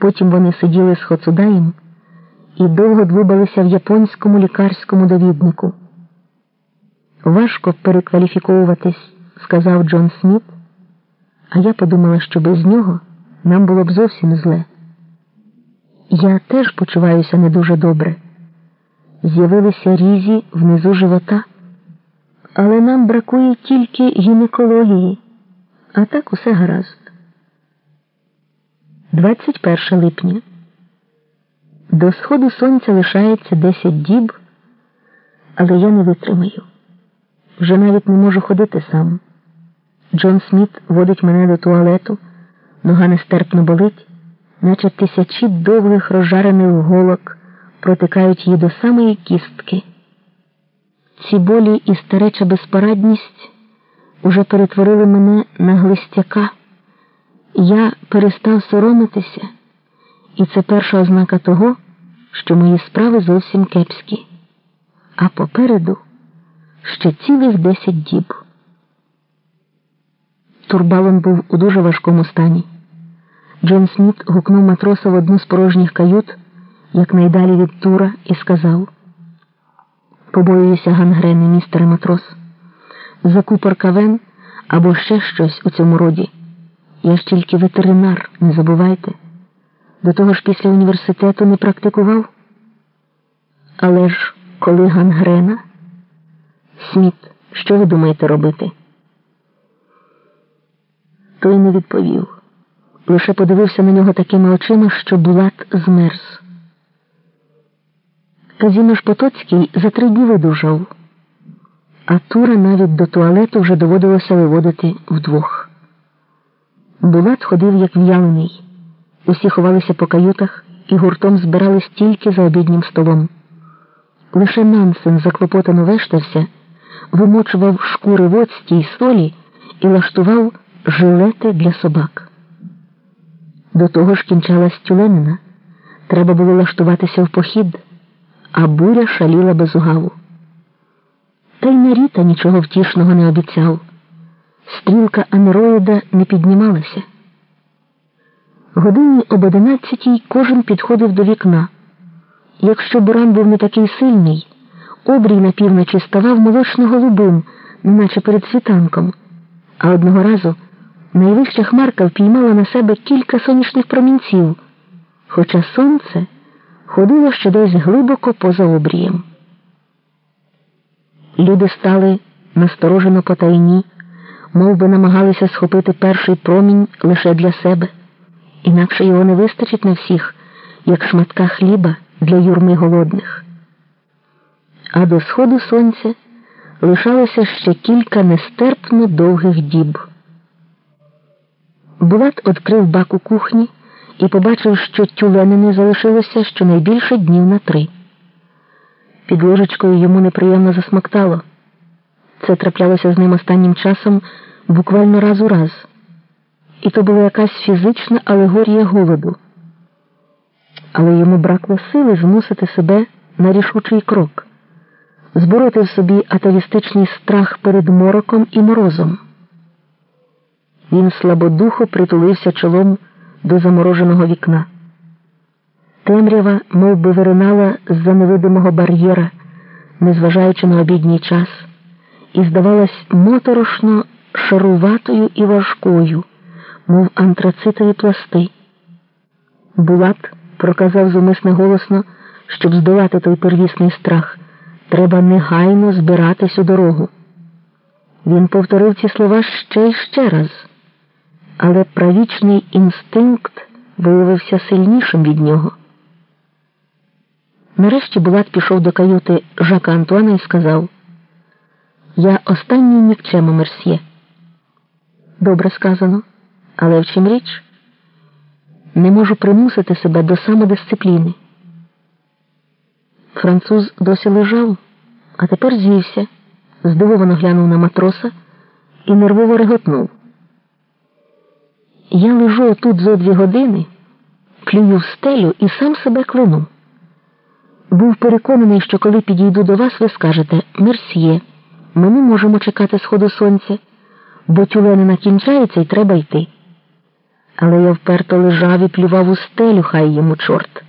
Потім вони сиділи з Хоцудаєм і довго двубалися в японському лікарському довіднику. Важко перекваліфіковуватись, сказав Джон Сміт, а я подумала, що без нього нам було б зовсім зле. Я теж почуваюся не дуже добре. З'явилися різі внизу живота, але нам бракує тільки гінекології, а так усе гаразд. 21 липня. До сходу сонця лишається 10 діб, але я не витримаю. Вже навіть не можу ходити сам. Джон Сміт водить мене до туалету, нога нестерпно болить, наче тисячі довгих розжарених голок протикають її до самої кістки. Ці болі і стареча безпорадність уже перетворили мене на глистяка. Я перестав соромитися, і це перша ознака того, що мої справи зовсім кепські. А попереду ще цілих десять діб. Турбалон був у дуже важкому стані. Джон Сміт гукнув матроса в одну з порожніх кают, якнайдалі від тура, і сказав: Побоююся гангрени, містере матрос, закупор кавен або ще щось у цьому роді. Я ж тільки ветеринар, не забувайте. До того ж після університету не практикував. Але ж коли гангрена, Сміт, що ви думаєте робити? Той не відповів. Лише подивився на нього такими очима, що Булат змерз. Казімош Потоцький за три дні видужав, а Тура навіть до туалету вже доводилося виводити вдвох. Булат ходив як в'ялений. Усі ховалися по каютах і гуртом збирались тільки за обіднім столом. Лише Нансен заклопотано вештався, вимочував шкури в оцті солі і лаштував жилети для собак. До того ж кінчалась тюленина. Треба було лаштуватися в похід, а буря шаліла без угаву. Та й Наріта нічого втішного не обіцяв. Стрілка анероїда не піднімалася. Годині об одинадцятій кожен підходив до вікна. Якщо буран був не такий сильний, обрій на півночі ставав молочно голубим, неначе перед світанком, а одного разу найвища хмарка впіймала на себе кілька сонячних промінців, хоча сонце ходило ще десь глибоко поза обрієм. Люди стали насторожено потайні, мов би намагалися схопити перший промінь лише для себе, інакше його не вистачить на всіх, як шматка хліба для юрми голодних. А до сходу сонця лишалося ще кілька нестерпно довгих діб. Булат відкрив бак у кухні і побачив, що тюленини залишилося щонайбільше днів на три. Під ложечкою йому неприємно засмактало. Це траплялося з ним останнім часом буквально раз у раз. І то була якась фізична алегорія голоду. Але йому бракло сили змусити себе на рішучий крок, збороти в собі атавістичний страх перед мороком і морозом. Він слабодухо притулився чолом до замороженого вікна. Темрява мов би, виринала з-за невидимого бар'єра, незважаючи на обідній час, і здавалась моторошно шаруватою і важкою, мов антрацитові пласти. Булат проказав зумисне голосно, щоб здолати той первісний страх. Треба негайно збиратись у дорогу. Він повторив ці слова ще й ще раз, але правічний інстинкт виявився сильнішим від нього. Нарешті Булат пішов до каюти Жака Антуана і сказав: Я останній нікчема мерсьє. Добре сказано, але в чим річ? Не можу примусити себе до самодисципліни. Француз досі лежав, а тепер звівся, здивовано глянув на матроса і нервово реготнув. Я лежу отут зо дві години, плюю в стелю і сам себе кляну. Був переконаний, що коли підійду до вас, ви скажете Мерсьє, ми не можемо чекати сходу сонця, бо тюленина кінчається і треба йти. Але я вперто лежав і плював у стелю, хай йому чорт.